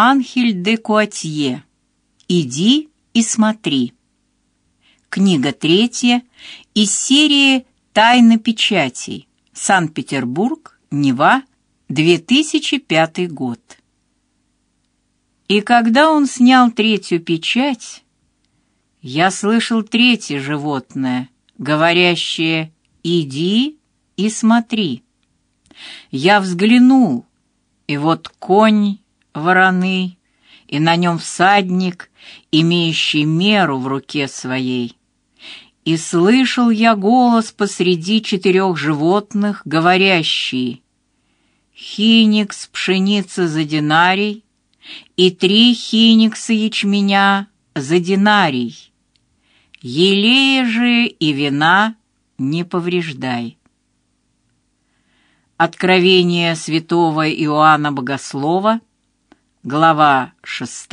Анхель де Куатье. «Иди и смотри». Книга третья из серии «Тайна печатей». Санкт-Петербург, Нева, 2005 год. И когда он снял третью печать, я слышал третье животное, говорящее «иди и смотри». Я взглянул, и вот конь вороны, и на нем всадник, имеющий меру в руке своей. И слышал я голос посреди четырех животных, говорящий «Хиникс пшеницы за динарий и три хиникса ячменя за динарий. Елея же и вина не повреждай». Откровение святого Иоанна Богослова, глава 6,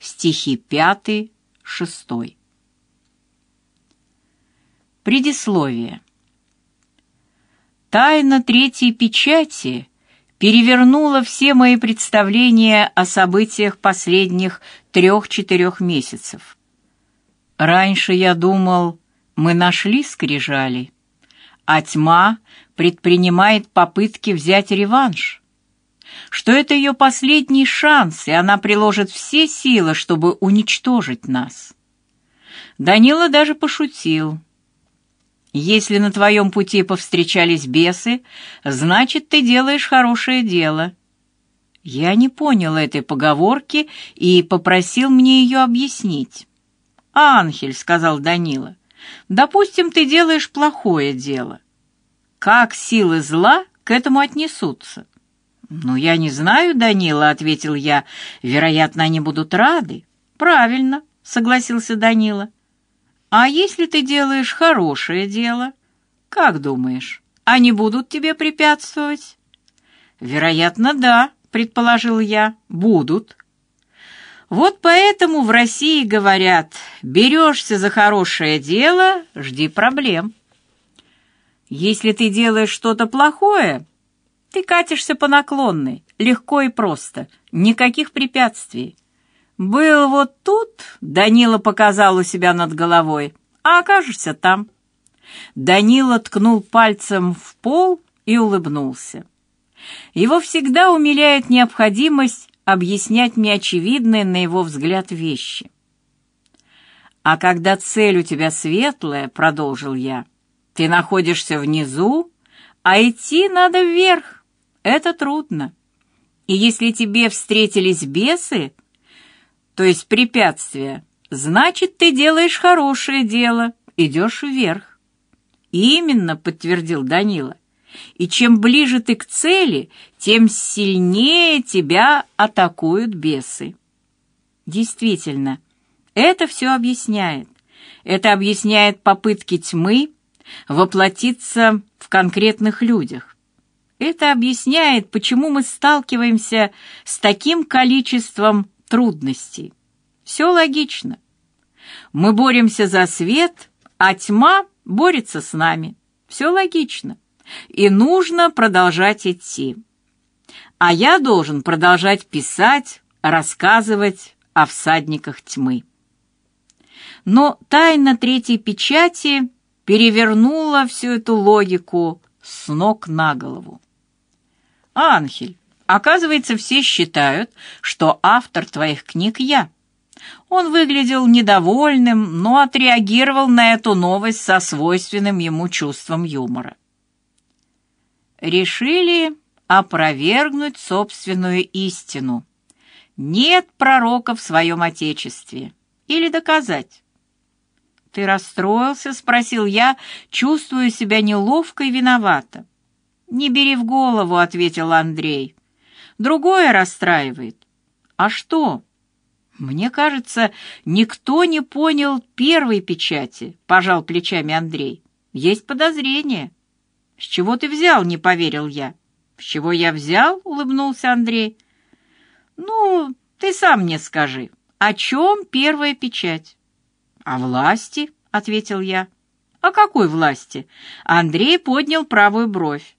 стихи 5-6. Предисловие. Тайна третьей печати перевернула все мои представления о событиях последних трех-четырех месяцев. Раньше я думал, мы нашли скрижали, а тьма предпринимает попытки взять реванш, что это ее последний шанс, и она приложит все силы, чтобы уничтожить нас. Данила даже пошутил — если на твоем пути повстречались бесы, значит, ты делаешь хорошее дело. Я не понял этой поговорки и попросил мне ее объяснить. «Анхель», — сказал Данила, — «допустим, ты делаешь плохое дело. Как силы зла к этому отнесутся?» «Ну, я не знаю, Данила», — ответил я. «Вероятно, они будут рады». «Правильно», — согласился Данила. А если ты делаешь хорошее дело, как думаешь, они будут тебе препятствовать? Вероятно, да, предположил я, будут. Вот поэтому в России говорят, берешься за хорошее дело, жди проблем. Если ты делаешь что-то плохое, ты катишься по наклонной, легко и просто, никаких препятствий. «Был вот тут», — Данила показал у себя над головой, «а окажешься там». Данила ткнул пальцем в пол и улыбнулся. Его всегда умиляет необходимость объяснять мне очевидные, на его взгляд, вещи. «А когда цель у тебя светлая», — продолжил я, — «ты находишься внизу, а идти надо вверх. Это трудно. И если тебе встретились бесы, то есть препятствие, значит, ты делаешь хорошее дело, идешь вверх. Именно, подтвердил Данила. И чем ближе ты к цели, тем сильнее тебя атакуют бесы. Действительно, это все объясняет. Это объясняет попытки тьмы воплотиться в конкретных людях. Это объясняет, почему мы сталкиваемся с таким количеством трудностей. Все логично. Мы боремся за свет, а тьма борется с нами. Все логично. И нужно продолжать идти. А я должен продолжать писать, рассказывать о всадниках тьмы. Но тайна третьей печати перевернула всю эту логику с ног на голову. «Анхель, Оказывается, все считают, что автор твоих книг я. Он выглядел недовольным, но отреагировал на эту новость со свойственным ему чувством юмора. Решили опровергнуть собственную истину. Нет пророка в своем отечестве. Или доказать. «Ты расстроился?» — спросил я, чувствуя себя неловко и виновато. «Не бери в голову», — ответил Андрей. Другое расстраивает. А что? Мне кажется, никто не понял первой печати, пожал плечами Андрей. Есть подозрение. С чего ты взял, не поверил я. С чего я взял? улыбнулся Андрей. Ну, ты сам мне скажи, о чем первая печать? О власти, ответил я. О какой власти? Андрей поднял правую бровь.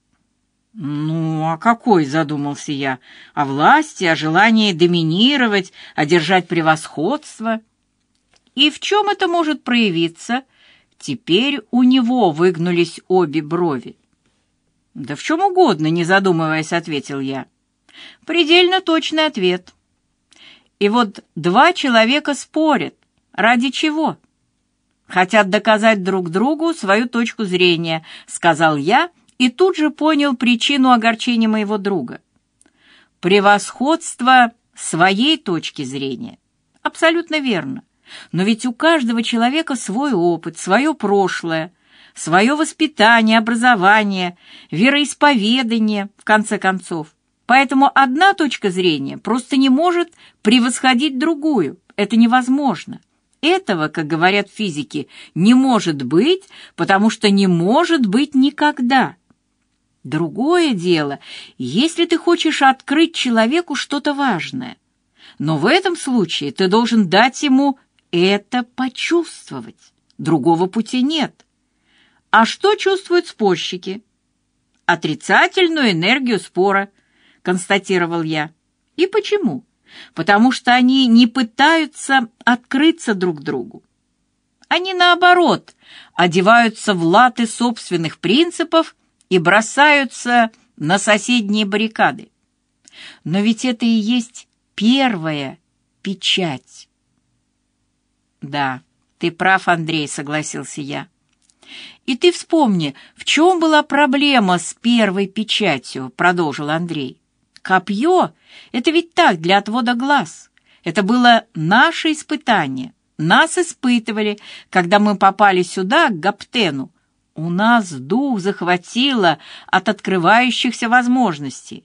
«Ну, а какой?» — задумался я. «О власти, о желании доминировать, одержать превосходство». «И в чем это может проявиться?» Теперь у него выгнулись обе брови. «Да в чем угодно», — не задумываясь, ответил я. «Предельно точный ответ. И вот два человека спорят. Ради чего?» «Хотят доказать друг другу свою точку зрения», — сказал я, — и тут же понял причину огорчения моего друга. Превосходство своей точки зрения. Абсолютно верно. Но ведь у каждого человека свой опыт, свое прошлое, свое воспитание, образование, вероисповедание, в конце концов. Поэтому одна точка зрения просто не может превосходить другую. Это невозможно. Этого, как говорят физики, не может быть, потому что не может быть никогда. Другое дело, если ты хочешь открыть человеку что-то важное. Но в этом случае ты должен дать ему это почувствовать. Другого пути нет. А что чувствуют спорщики? Отрицательную энергию спора, констатировал я. И почему? Потому что они не пытаются открыться друг другу. Они, наоборот, одеваются в латы собственных принципов и бросаются на соседние баррикады. Но ведь это и есть первая печать. Да, ты прав, Андрей, согласился я. И ты вспомни, в чем была проблема с первой печатью, продолжил Андрей. Копье — это ведь так, для отвода глаз. Это было наше испытание. Нас испытывали, когда мы попали сюда, к Гаптену, у нас дух захватило от открывающихся возможностей.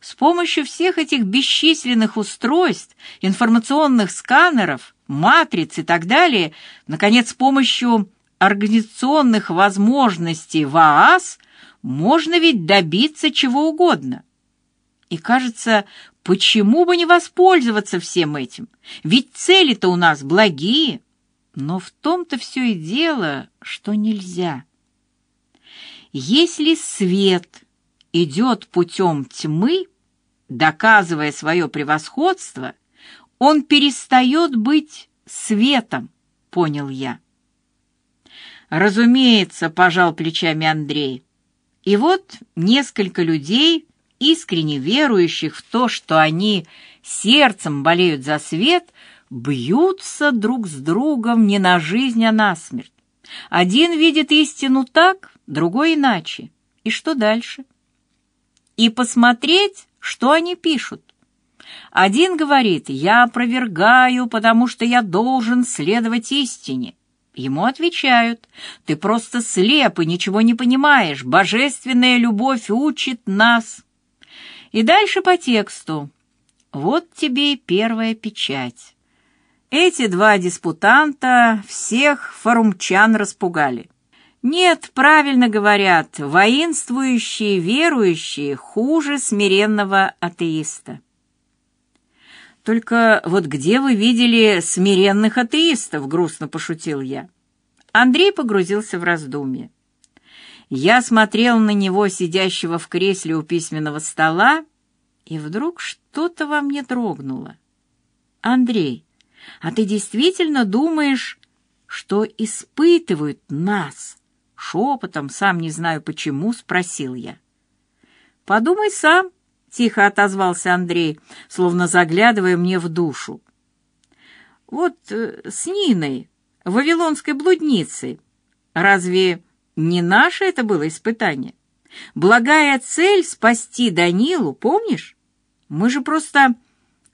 С помощью всех этих бесчисленных устройств, информационных сканеров, матриц и так далее, наконец, с помощью организационных возможностей ВААС можно ведь добиться чего угодно. И кажется, почему бы не воспользоваться всем этим? Ведь цели-то у нас благие. Но в том-то все и дело, что нельзя. Если свет идет путем тьмы, доказывая свое превосходство, он перестает быть светом, понял я. Разумеется, пожал плечами Андрей. И вот несколько людей, искренне верующих в то, что они сердцем болеют за свет, бьются друг с другом не на жизнь, а на смерть. Один видит истину так, другой иначе. И что дальше? И посмотреть, что они пишут. Один говорит «я опровергаю, потому что я должен следовать истине». Ему отвечают «ты просто слеп и ничего не понимаешь, божественная любовь учит нас». И дальше по тексту «вот тебе и первая печать». Эти два диспутанта всех форумчан распугали. Нет, правильно говорят, воинствующие верующие хуже смиренного атеиста. Только вот где вы видели смиренных атеистов, грустно пошутил я. Андрей погрузился в раздумье. Я смотрел на него, сидящего в кресле у письменного стола, и вдруг что-то во мне дрогнуло. Андрей, а ты действительно думаешь, что испытывают нас? Шепотом, сам не знаю почему, спросил я. «Подумай сам», — тихо отозвался Андрей, словно заглядывая мне в душу. «Вот э, с Ниной, вавилонской блудницей, разве не наше это было испытание? Благая цель — спасти Данилу, помнишь? Мы же просто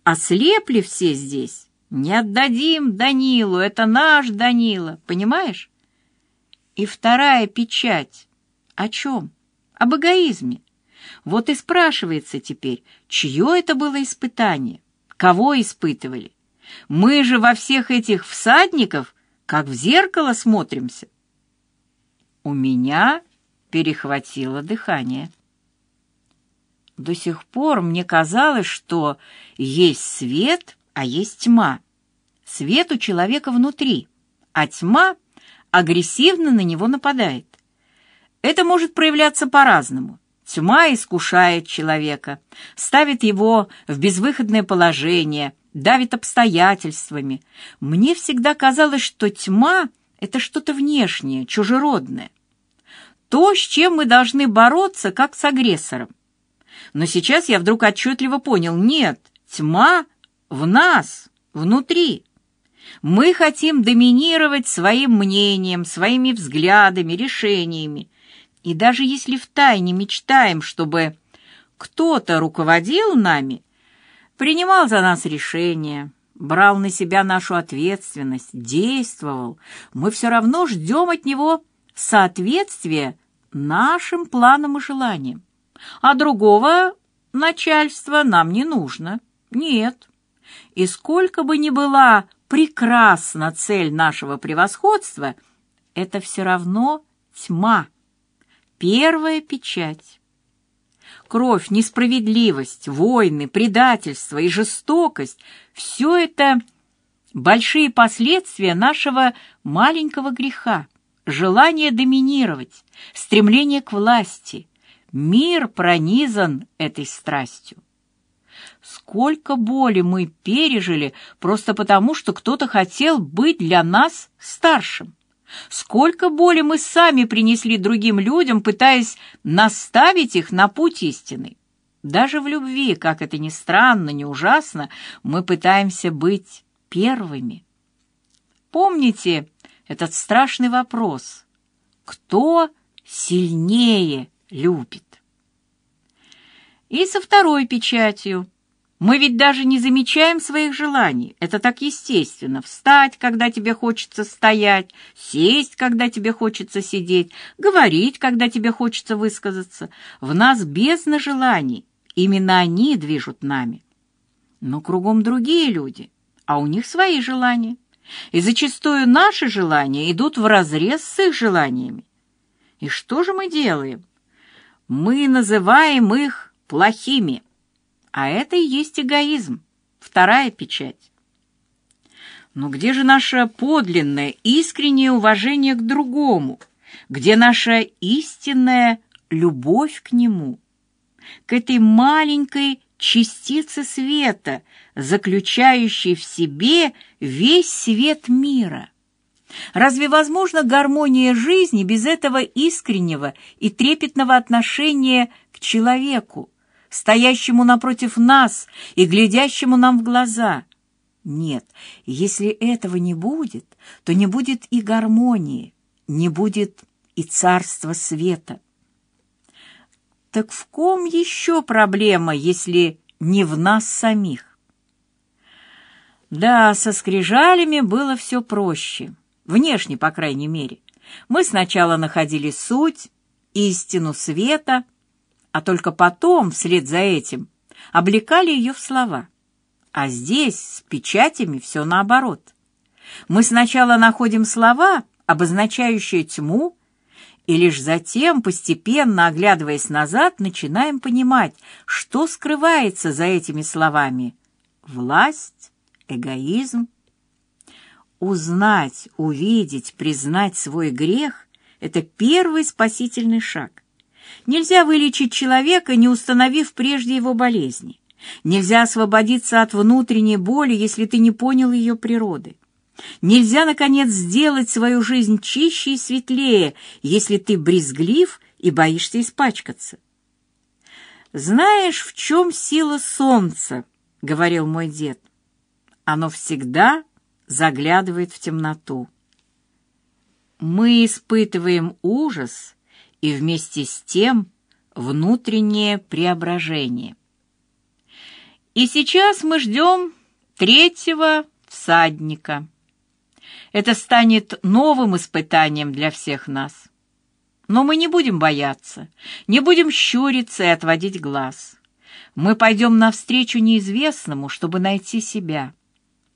ослепли все здесь. Не отдадим Данилу, это наш Данила, понимаешь?» И вторая печать. О чем? Об эгоизме. Вот и спрашивается теперь, чье это было испытание? Кого испытывали? Мы же во всех этих всадников, как в зеркало смотримся. У меня перехватило дыхание. До сих пор мне казалось, что есть свет, а есть тьма. Свет у человека внутри, а тьма агрессивно на него нападает. Это может проявляться по-разному. Тьма искушает человека, ставит его в безвыходное положение, давит обстоятельствами. Мне всегда казалось, что тьма — это что-то внешнее, чужеродное. То, с чем мы должны бороться, как с агрессором. Но сейчас я вдруг отчетливо понял, нет, тьма в нас, внутри. Мы хотим доминировать своим мнением, своими взглядами, решениями. И даже если втайне мечтаем, чтобы кто-то руководил нами, принимал за нас решения, брал на себя нашу ответственность, действовал, мы все равно ждем от него соответствия нашим планам и желаниям. А другого начальства нам не нужно. Нет. И сколько бы ни была прекрасна цель нашего превосходства, это все равно тьма. Первая печать. Кровь, несправедливость, войны, предательство и жестокость — все это большие последствия нашего маленького греха, желание доминировать, стремление к власти. Мир пронизан этой страстью. Сколько боли мы пережили просто потому, что кто-то хотел быть для нас старшим. Сколько боли мы сами принесли другим людям, пытаясь наставить их на путь истины. Даже в любви, как это ни странно, ни ужасно, мы пытаемся быть первыми. Помните этот страшный вопрос «Кто сильнее любит?» И со второй печатью мы ведь даже не замечаем своих желаний. Это так естественно. Встать, когда тебе хочется стоять, сесть, когда тебе хочется сидеть, говорить, когда тебе хочется высказаться. В нас бездна желаний. Именно они движут нами. Но кругом другие люди, а у них свои желания. И зачастую наши желания идут вразрез с их желаниями. И что же мы делаем? Мы называем их плохими. А это и есть эгоизм, вторая печать. Но где же наше подлинное, искреннее уважение к другому? Где наша истинная любовь к нему? К этой маленькой частице света, заключающей в себе весь свет мира? Разве возможна гармония жизни без этого искреннего и трепетного отношения к человеку, стоящему напротив нас и глядящему нам в глаза. Нет, если этого не будет, то не будет и гармонии, не будет и царства света. Так в ком еще проблема, если не в нас самих? Да, со скрижалями было все проще, внешне, по крайней мере. Мы сначала находили суть, истину света, а только потом, вслед за этим, облекали ее в слова. А здесь с печатями все наоборот. Мы сначала находим слова, обозначающие тьму, и лишь затем, постепенно оглядываясь назад, начинаем понимать, что скрывается за этими словами. Власть, эгоизм. Узнать, увидеть, признать свой грех — это первый спасительный шаг. Нельзя вылечить человека, не установив прежде его болезни. Нельзя освободиться от внутренней боли, если ты не понял ее природы. Нельзя, наконец, сделать свою жизнь чище и светлее, если ты брезглив и боишься испачкаться. «Знаешь, в чем сила солнца?» — говорил мой дед. «Оно всегда заглядывает в темноту. Мы испытываем ужас, и вместе с тем внутреннее преображение. И сейчас мы ждем третьего всадника. Это станет новым испытанием для всех нас. Но мы не будем бояться, не будем щуриться и отводить глаз. Мы пойдем навстречу неизвестному, чтобы найти себя.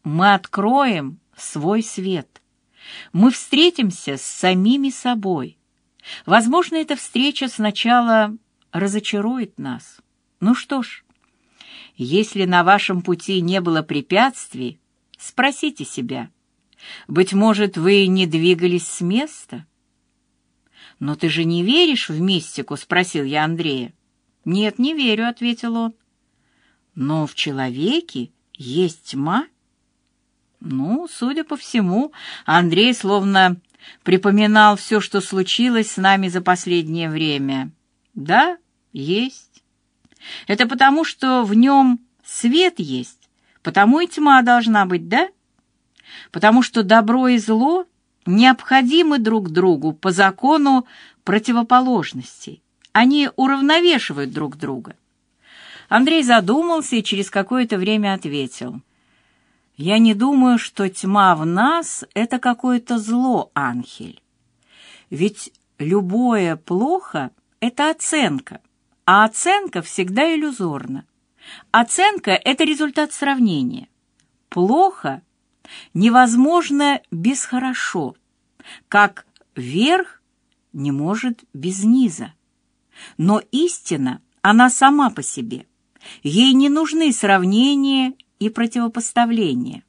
Мы откроем свой свет. Мы встретимся с самими собой. Возможно, эта встреча сначала разочарует нас. Ну что ж, если на вашем пути не было препятствий, спросите себя. Быть может, вы не двигались с места? «Но ты же не веришь в мистику?» — спросил я Андрея. «Нет, не верю», — ответил он. «Но в человеке есть тьма?» Ну, судя по всему, Андрей словно припоминал все, что случилось с нами за последнее время. Да, есть. Это потому, что в нем свет есть, потому и тьма должна быть, да? Потому что добро и зло необходимы друг другу по закону противоположностей. Они уравновешивают друг друга. Андрей задумался и через какое-то время ответил. «Я не думаю, что тьма в нас — это какое-то зло, Анхель. Ведь любое плохо — это оценка, а оценка всегда иллюзорна. Оценка — это результат сравнения. Плохо невозможно без хорошо, как верх не может без низа. Но истина, она сама по себе. Ей не нужны сравнения и противопоставления.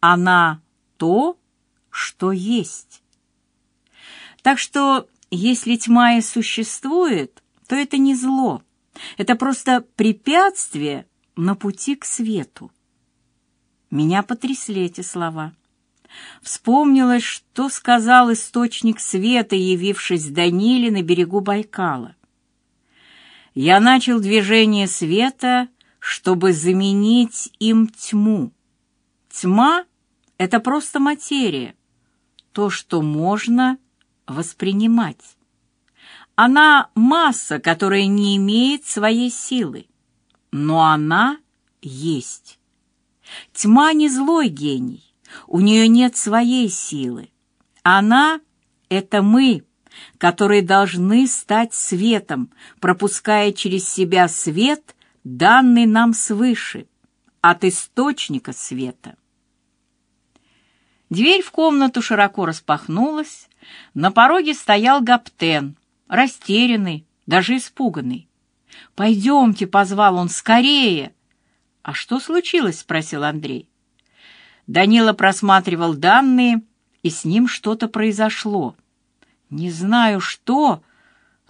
Она то, что есть. Так что, если тьма и существует, то это не зло, это просто препятствие на пути к свету. Меня потрясли эти слова. Вспомнилось, что сказал источник света, явившись Даниле на берегу Байкала. Я начал движение света, чтобы заменить им тьму. Тьма — это просто материя, то, что можно воспринимать. Она масса, которая не имеет своей силы, но она есть. Тьма не злой гений, у нее нет своей силы. Она — это мы, которые должны стать светом, пропуская через себя свет, данный нам свыше, от источника света. Дверь в комнату широко распахнулась, на пороге стоял Гаптен — растерянный, даже испуганный. «Пойдемте», — позвал он, — «скорее!» «А что случилось?» — спросил Андрей. Данила просматривал данные, и с ним что-то произошло. «Не знаю, что,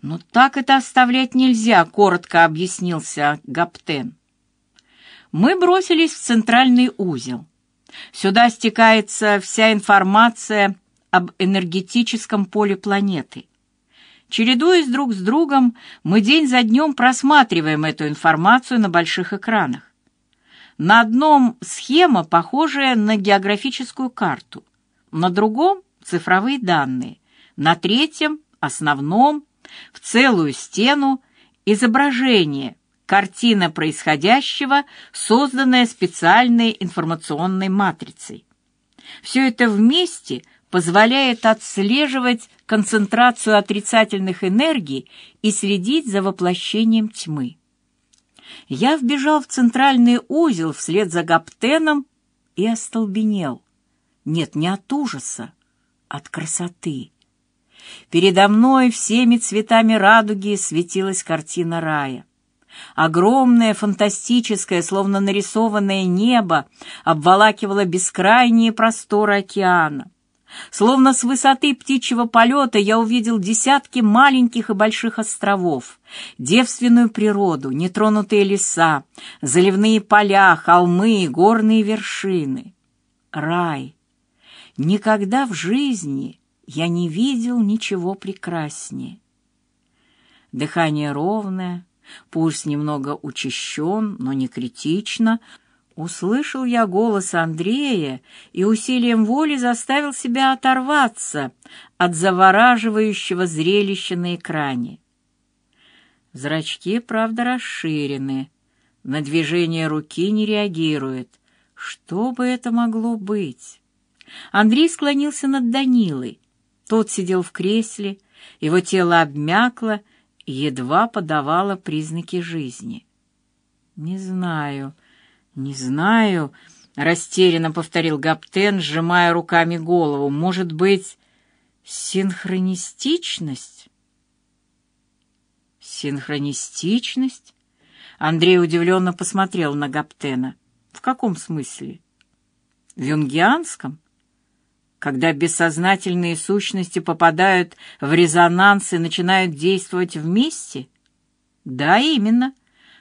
но так это оставлять нельзя», — коротко объяснился Гаптен. Мы бросились в центральный узел. Сюда стекается вся информация об энергетическом поле планеты. Чередуясь друг с другом, мы день за днем просматриваем эту информацию на больших экранах. На одном схема, похожая на географическую карту, на другом — цифровые данные, на третьем — основном, в целую стену — изображение, картина происходящего, созданная специальной информационной матрицей. Все это вместе — позволяет отслеживать концентрацию отрицательных энергий и следить за воплощением тьмы. Я вбежал в центральный узел вслед за Гаптеном и остолбенел. Нет, не от ужаса, от красоты. Передо мной всеми цветами радуги светилась картина рая. Огромное, фантастическое, словно нарисованное небо обволакивало бескрайние просторы океана. Словно с высоты птичьего полета я увидел десятки маленьких и больших островов, девственную природу, нетронутые леса, заливные поля, холмы и горные вершины. Рай. Никогда в жизни я не видел ничего прекраснее. Дыхание ровное, пульс немного учащен, но не критично — Услышал я голос Андрея и усилием воли заставил себя оторваться от завораживающего зрелища на экране. Зрачки, правда, расширены, на движение руки не реагирует. Что бы это могло быть? Андрей склонился над Данилой. Тот сидел в кресле, его тело обмякло и едва подавало признаки жизни. «Не знаю», «Не знаю», — растерянно повторил Гаптен, сжимая руками голову. «Может быть, синхронистичность?» «Синхронистичность?» Андрей удивленно посмотрел на Гаптена. «В каком смысле?» «В юнгианском?» Когда бессознательные сущности попадают в резонанс и начинают действовать вместе? Да, именно.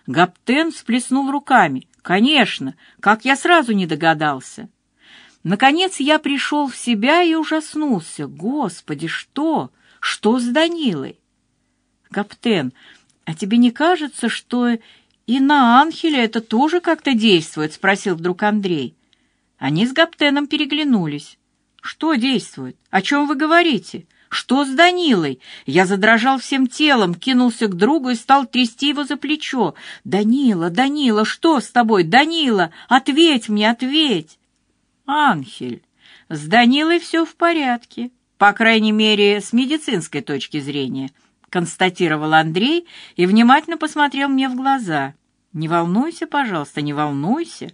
Гаптен всплеснул руками. Конечно, как я сразу не догадался. Наконец я пришел в себя и ужаснулся. Господи, что? Что с Данилой? Гаптен, а тебе не кажется, что и на Анхеля это тоже как-то действует? Спросил вдруг Андрей. Они с Гаптеном переглянулись. Что действует? О чем вы говорите? Что с Данилой? Я задрожал всем телом, кинулся к другу и стал трясти его за плечо. Данила, Данила, что с тобой? Данила, ответь мне, ответь. Анхель, с Данилой все в порядке, по крайней мере, с медицинской точки зрения, констатировал Андрей и внимательно посмотрел мне в глаза. Не волнуйся, пожалуйста, не волнуйся.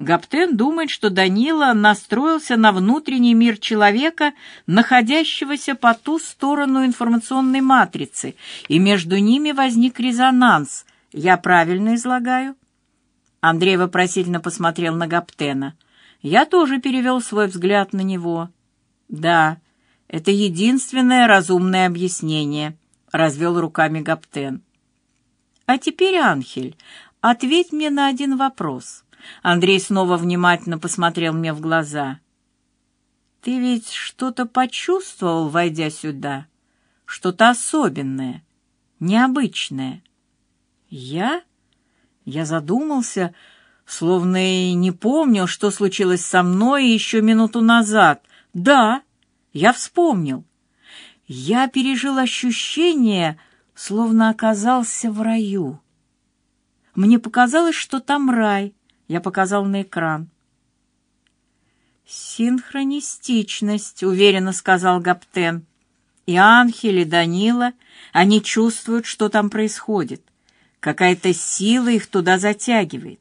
Гаптен думает, что Данила настроился на внутренний мир человека, находящегося по ту сторону информационной матрицы, и между ними возник резонанс. Я правильно излагаю? Андрей вопросительно посмотрел на Гаптена. Я тоже перевел свой взгляд на него. Да, это единственное разумное объяснение, развел руками Гаптен. А теперь, Анхель, ответь мне на один вопрос. Андрей снова внимательно посмотрел мне в глаза. «Ты ведь что-то почувствовал, войдя сюда? Что-то особенное, необычное?» «Я?» Я задумался, словно и не помнил, что случилось со мной еще минуту назад. «Да, я вспомнил. Я пережил ощущение, словно оказался в раю. Мне показалось, что там рай, я показал на экран. «Синхронистичность», — уверенно сказал Гаптен. «И Анхель, и Данила, они чувствуют, что там происходит. Какая-то сила их туда затягивает.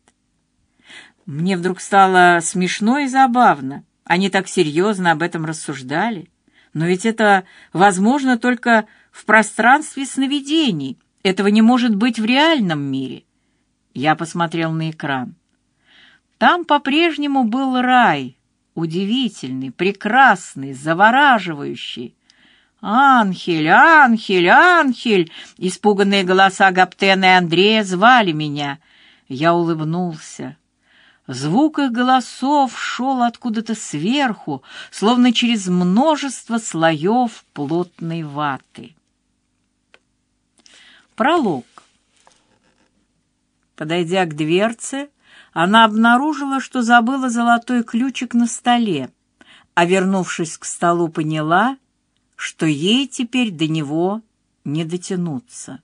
Мне вдруг стало смешно и забавно. Они так серьезно об этом рассуждали. Но ведь это возможно только в пространстве сновидений. Этого не может быть в реальном мире. Я посмотрел на экран. Там по-прежнему был рай, удивительный, прекрасный, завораживающий. «Анхель, Анхель, Анхель!» Испуганные голоса Гаптена и Андрея звали меня. Я улыбнулся. Звук их голосов шел откуда-то сверху, словно через множество слоев плотной ваты. Пролог. Подойдя к дверце, она обнаружила, что забыла золотой ключик на столе, а, вернувшись к столу, поняла, что ей теперь до него не дотянуться.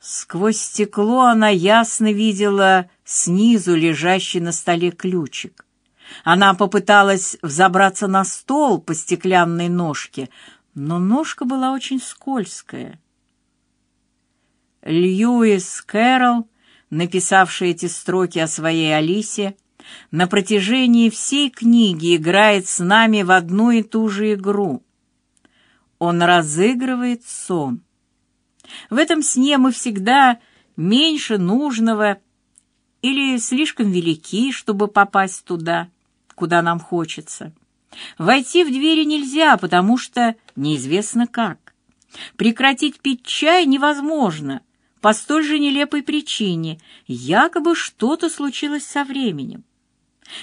Сквозь стекло она ясно видела снизу лежащий на столе ключик. Она попыталась взобраться на стол по стеклянной ножке, но ножка была очень скользкая. Льюис Кэрролл написавший эти строки о своей Алисе, на протяжении всей книги играет с нами в одну и ту же игру. Он разыгрывает сон. В этом сне мы всегда меньше нужного или слишком велики, чтобы попасть туда, куда нам хочется. Войти в двери нельзя, потому что неизвестно как. Прекратить пить чай невозможно, по столь же нелепой причине. Якобы что-то случилось со временем.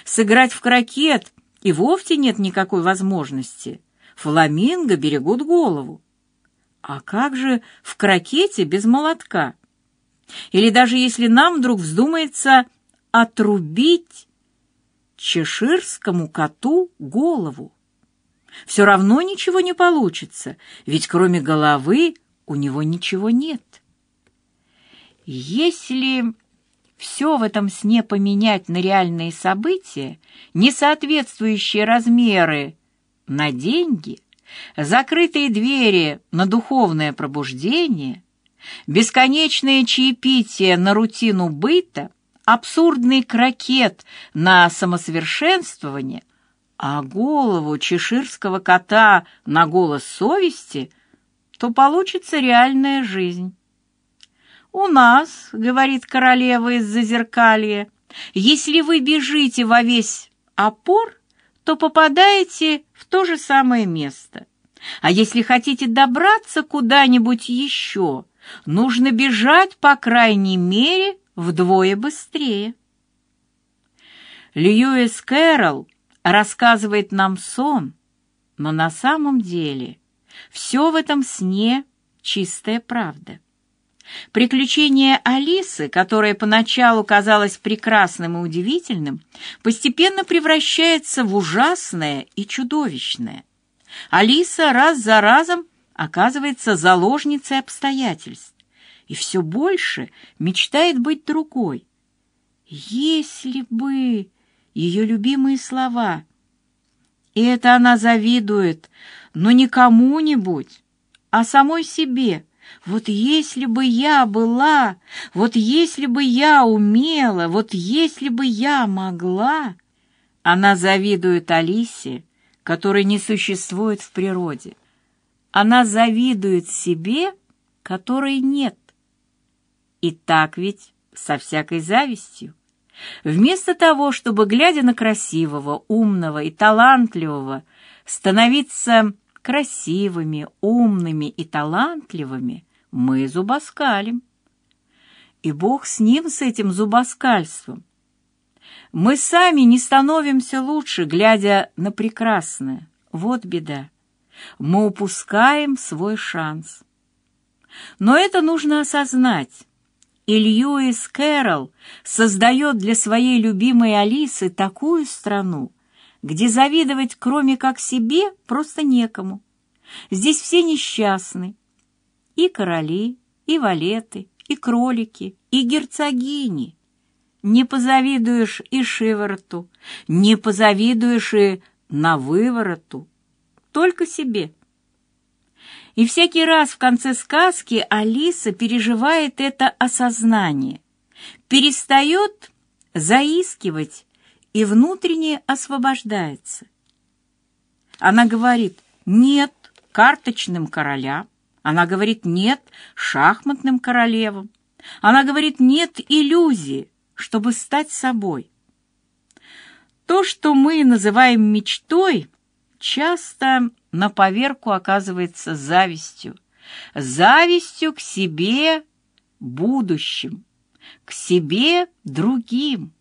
Сыграть в крокет и вовсе нет никакой возможности. Фламинго берегут голову. А как же в крокете без молотка? Или даже если нам вдруг вздумается отрубить чеширскому коту голову? Все равно ничего не получится, ведь кроме головы у него ничего нет. Если все в этом сне поменять на реальные события, не соответствующие размеры на деньги, закрытые двери на духовное пробуждение, бесконечное чаепитие на рутину быта, абсурдный крокет на самосовершенствование, а голову чеширского кота на голос совести, то получится реальная жизнь. «У нас, — говорит королева из зазеркалья, — если вы бежите во весь опор, то попадаете в то же самое место. А если хотите добраться куда-нибудь еще, нужно бежать, по крайней мере, вдвое быстрее. Льюис Кэрролл рассказывает нам сон, но на самом деле все в этом сне чистая правда. Приключение Алисы, которое поначалу казалось прекрасным и удивительным, постепенно превращается в ужасное и чудовищное. Алиса раз за разом оказывается заложницей обстоятельств и все больше мечтает быть другой. Если бы ее любимые слова. И это она завидует, но не кому-нибудь, а самой себе. Вот если бы я была, вот если бы я умела, вот если бы я могла... Она завидует Алисе, которой не существует в природе. Она завидует себе, которой нет. И так ведь со всякой завистью. Вместо того, чтобы, глядя на красивого, умного и талантливого, становиться красивыми, умными и талантливыми, мы зубоскалим. И Бог с ним, с этим зубоскальством. Мы сами не становимся лучше, глядя на прекрасное. Вот беда. Мы упускаем свой шанс. Но это нужно осознать. И Льюис Кэрролл создает для своей любимой Алисы такую страну, где завидовать кроме как себе просто некому. Здесь все несчастны. И короли, и валеты, и кролики, и герцогини. Не позавидуешь и шивороту, не позавидуешь и на вывороту. Только себе. И всякий раз в конце сказки Алиса переживает это осознание, перестает заискивать и внутренне освобождается. Она говорит «нет» карточным королям, она говорит «нет» шахматным королевам, она говорит «нет» иллюзии, чтобы стать собой. То, что мы называем мечтой, часто на поверку оказывается завистью. Завистью к себе будущим, к себе другим,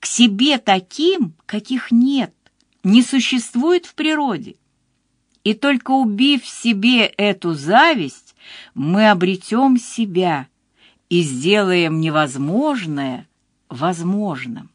к себе таким, каких нет, не существует в природе. И только убив в себе эту зависть, мы обретем себя и сделаем невозможное возможным.